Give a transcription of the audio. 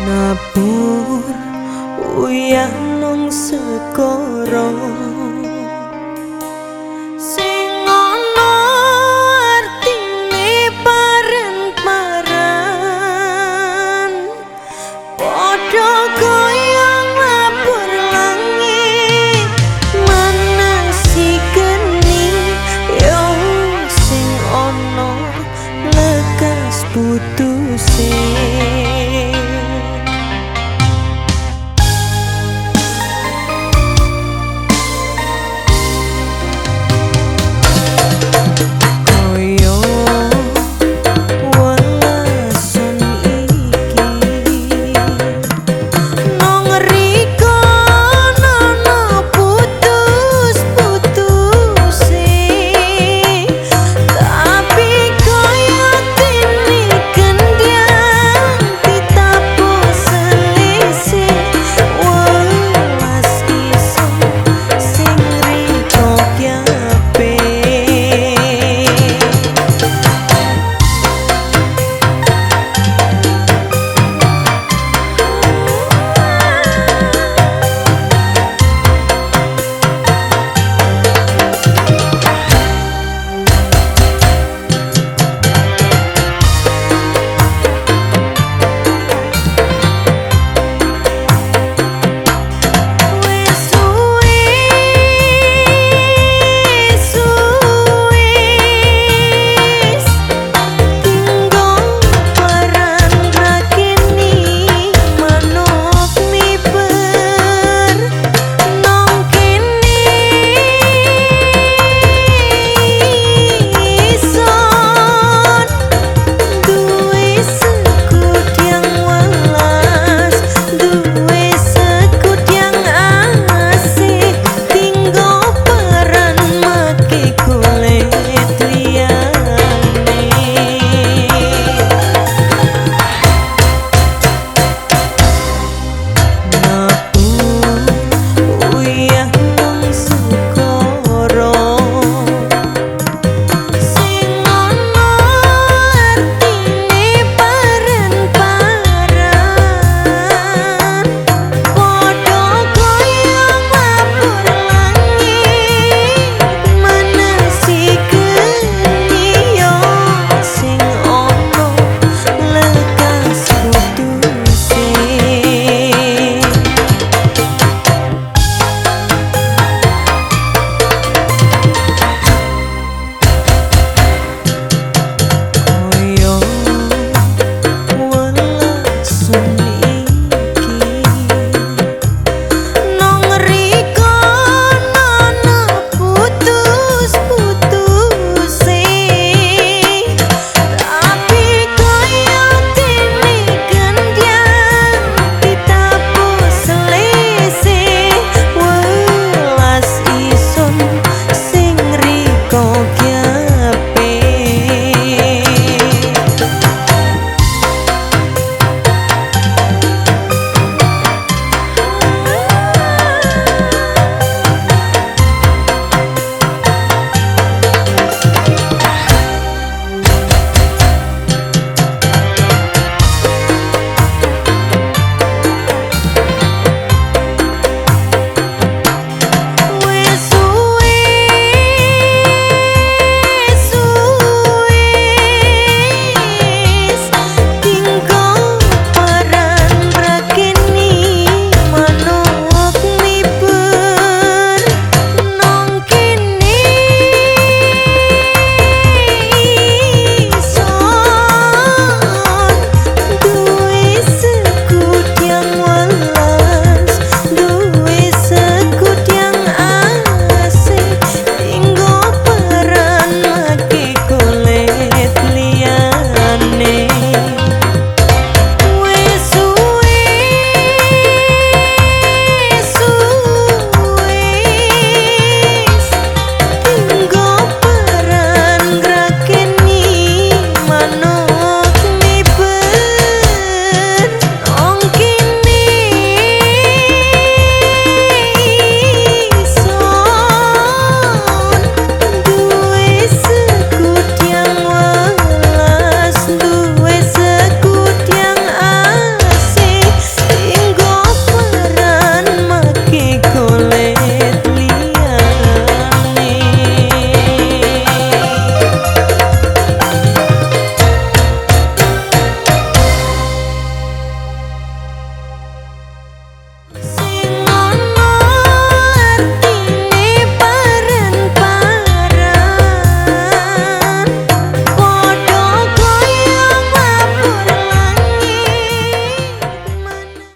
Nabur uyang nong sekorong